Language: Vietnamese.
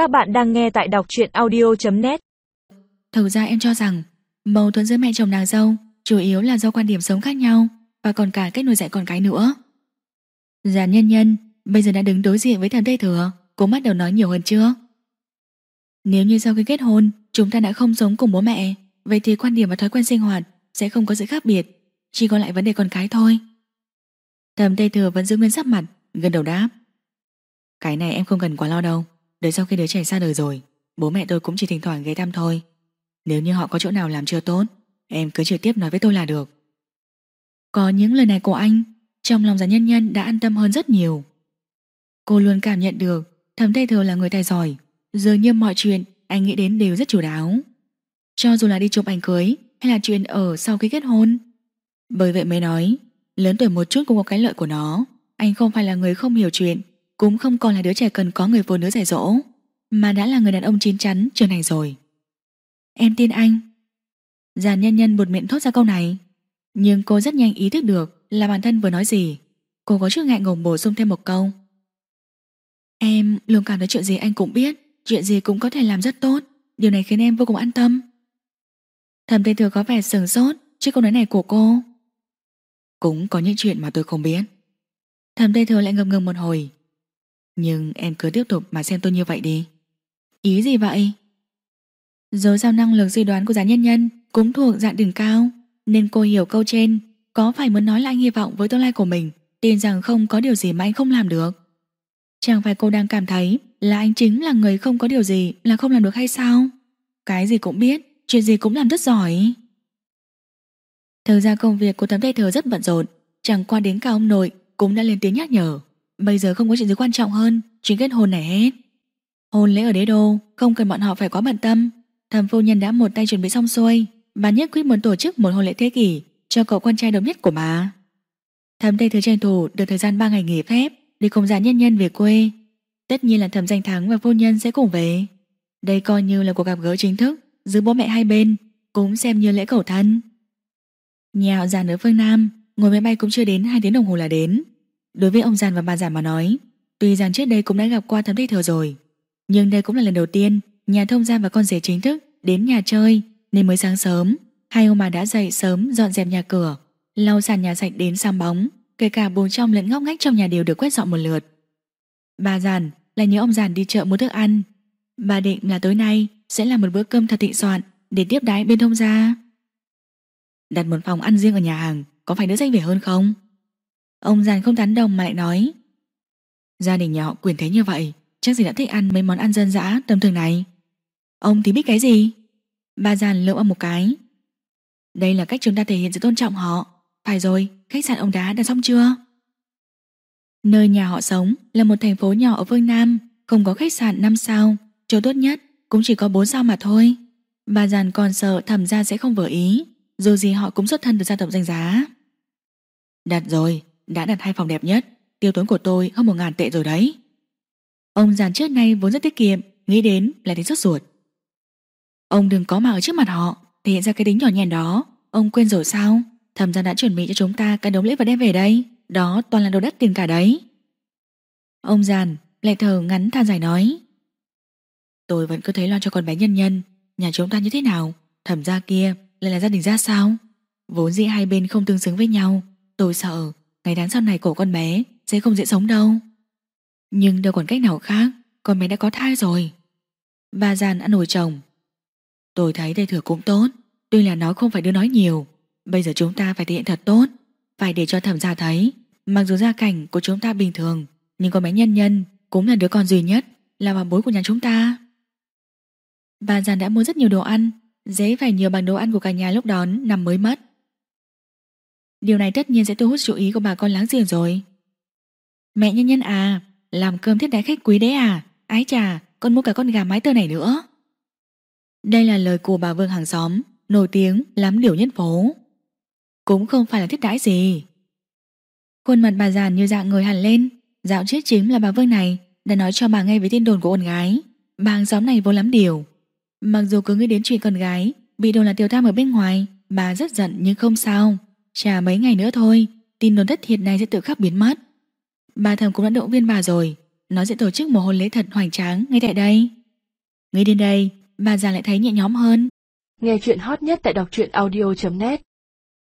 Các bạn đang nghe tại đọc truyện audio.net Thực ra em cho rằng, mâu thuẫn giữa mẹ chồng nàng dâu chủ yếu là do quan điểm sống khác nhau và còn cả cách nuôi dạy con cái nữa. Già nhân nhân, bây giờ đã đứng đối diện với thằng Tây Thừa, Cô bắt đầu nói nhiều hơn chưa Nếu như sau khi kết hôn, Chúng ta đã không sống cùng bố mẹ, Vậy thì quan điểm và thói quen sinh hoạt Sẽ không có sự khác biệt, Chỉ còn lại vấn đề con cái thôi. Thầm Tây Thừa vẫn giữ nguyên sắc mặt Gần đầu đáp. Cái này em không cần quá lo đâu. Đợi sau khi đứa trẻ ra đời rồi, Bố mẹ tôi cũng chỉ thỉnh thoảng ghé thăm thôi. Nếu như họ có chỗ nào làm chưa tốt, Em cứ trực tiếp nói với tôi là được. Có những lời này của anh, Trong lòng giả nhân nhân đã an tâm hơn rất nhiều. Cô luôn cảm nhận được Thẩm Tây Thừa là người tài giỏi, Dường như mọi chuyện anh nghĩ đến đều rất chủ đáo. Cho dù là đi chụp ảnh cưới Hay là chuyện ở sau khi kết hôn, Bởi vậy mới nói, Lớn tuổi một chút cũng có cái lợi của nó, Anh không phải là người không hiểu chuyện cũng không còn là đứa trẻ cần có người phụ nữ dạy dỗ, Mà đã là người đàn ông chín chắn trưởng thành rồi. Em tin anh. Giàn nhân nhân buột miệng thốt ra câu này, Nhưng cô rất nhanh ý thức được Là bản thân vừa nói gì. Cô có chút ngại ngùng bổ sung thêm một câu. Em luôn cảm thấy chuyện gì anh cũng biết, Chuyện gì cũng có thể làm rất tốt. Điều này khiến em vô cùng an tâm. Thầm Tây Thừa có vẻ sừng sốt Trước câu nói này của cô. Cũng có những chuyện mà tôi không biết. Thầm Tây Thừa lại ngập ngừng một hồi. Nhưng em cứ tiếp tục mà xem tôi như vậy đi Ý gì vậy? Dấu giao năng lực suy đoán của giá nhân nhân Cũng thuộc dạng đỉnh cao Nên cô hiểu câu trên Có phải muốn nói là anh hy vọng với tương lai của mình Tin rằng không có điều gì mà anh không làm được Chẳng phải cô đang cảm thấy là anh chính là người không có điều gì là không làm được hay sao? Cái gì cũng biết, chuyện gì cũng làm rất giỏi. Thực ra công việc của tấm đại thờ rất bận rộn, chẳng qua đến cả ông nội cũng đã lên tiếng nhắc nhở. Bây giờ không có chuyện gì quan trọng hơn chuyện kết hôn này hết. Hôn lễ ở đế đô, không cần bọn họ phải quá bận tâm. Thầm phu nhân đã một tay chuẩn bị xong xuôi, bà nhất quyết muốn tổ chức một hôn lễ thế kỷ cho cậu con trai độc nhất của bà. Thầm tây Thứ tranh thủ được thời gian 3 ngày nghỉ phép, để cùng gia nhân nhân về quê. Tất nhiên là thẩm danh thắng và phu nhân sẽ cùng về. Đây coi như là cuộc gặp gỡ chính thức giữa bố mẹ hai bên, cũng xem như lễ cầu thân. Nhà họ già ở phương Nam, ngồi máy bay cũng chưa đến 2 tiếng đồng hồ là đến. Đối với ông giàn và bà giàn mà nói, tuy rằng trước đây cũng đã gặp qua thấm thích thừa rồi, nhưng đây cũng là lần đầu tiên nhà thông gia và con rể chính thức đến nhà chơi, nên mới sáng sớm, hai ông bà đã dậy sớm dọn dẹp nhà cửa, lau sàn nhà sạch đến xăm bóng, Kể cả buồng trong lẫn ngóc ngách trong nhà đều được quét dọn một lượt. Bà giản là nhớ ông giản đi chợ mua thức ăn. Bà định là tối nay Sẽ là một bữa cơm thật thịnh soạn Để tiếp đái bên thông gia. Đặt một phòng ăn riêng ở nhà hàng Có phải đỡ danh vẻ hơn không? Ông giàn không tán đồng mà lại nói Gia đình nhà họ quyền thế như vậy Chắc gì đã thích ăn mấy món ăn dân dã tầm thường này Ông thì biết cái gì Bà giàn lượm một cái Đây là cách chúng ta thể hiện sự tôn trọng họ Phải rồi Khách sạn ông đá đã xong chưa? Nơi nhà họ sống là một thành phố nhỏ ở phương Nam, không có khách sạn 5 sao, chỗ tốt nhất cũng chỉ có 4 sao mà thôi. Bà giàn còn sợ thẩm gia sẽ không vừa ý, dù gì họ cũng xuất thân từ gia tộc danh giá. Đặt rồi, đã đặt hai phòng đẹp nhất, tiêu tốn của tôi hơn một ngàn tệ rồi đấy. Ông giàn trước nay vốn rất tiết kiệm, nghĩ đến là đến sốt ruột. Ông đừng có mà ở trước mặt họ, thể hiện ra cái tính nhỏ nhèn đó, ông quên rồi sao? Thẩm gia đã chuẩn bị cho chúng ta cái đống lễ vật đem về đây. Đó toàn là đồ đất tiền cả đấy. Ông giàn lại thở ngắn than dài nói. Tôi vẫn cứ thấy lo cho con bé nhân nhân. Nhà chúng ta như thế nào? Thẩm gia kia lại là gia đình ra sao? Vốn dĩ hai bên không tương xứng với nhau. Tôi sợ ngày tháng sau này của con bé, Sẽ không dễ sống đâu. Nhưng đâu còn cách nào khác, Con bé đã có thai rồi. Bà giàn ăn nổi chồng. Tôi thấy đây thừa cũng tốt, Tuy là nó không phải đưa nói nhiều. Bây giờ chúng ta phải thể hiện thật tốt, Phải để cho thẩm gia thấy. Mặc dù gia cảnh của chúng ta bình thường, Nhưng con bé nhân nhân cũng là đứa con duy nhất, Là bà bối của nhà chúng ta. Bà giàn đã mua rất nhiều đồ ăn, Dễ phải nhiều bằng đồ ăn của cả nhà lúc đón Nằm mới mất. Điều này tất nhiên sẽ thu hút chú ý của bà con láng giềng rồi Mẹ nhân nhân à Làm cơm thiết đái khách quý đấy à Ái chà con mua cả con gà mái tơ này nữa Đây là lời của bà Vương hàng xóm Nổi tiếng lắm điều nhất phố cũng không phải là thiết đãi gì. Khuôn mặt bà giàn như dạng người hẳn lên, dạo trước chính là bà Vương này đã nói cho bà nghe về tin đồn của con gái. Bà hàng xóm này vô lắm điều. Mặc dù cứ nghĩ đến chuyện con gái bị đồn là tiểu tam ở bên ngoài, bà rất giận nhưng không sao. Chả mấy ngày nữa thôi, tin đồn thất thiệt này sẽ tự khắc biến mất. Bà thầm cũng đã động viên bà rồi, nó sẽ tổ chức một hôn lễ thật hoành tráng ngay tại đây. Ngay đến đây, bà già lại thấy nhẹ nhõm hơn. Nghe chuyện hot nhất tại đọc truyện audio.net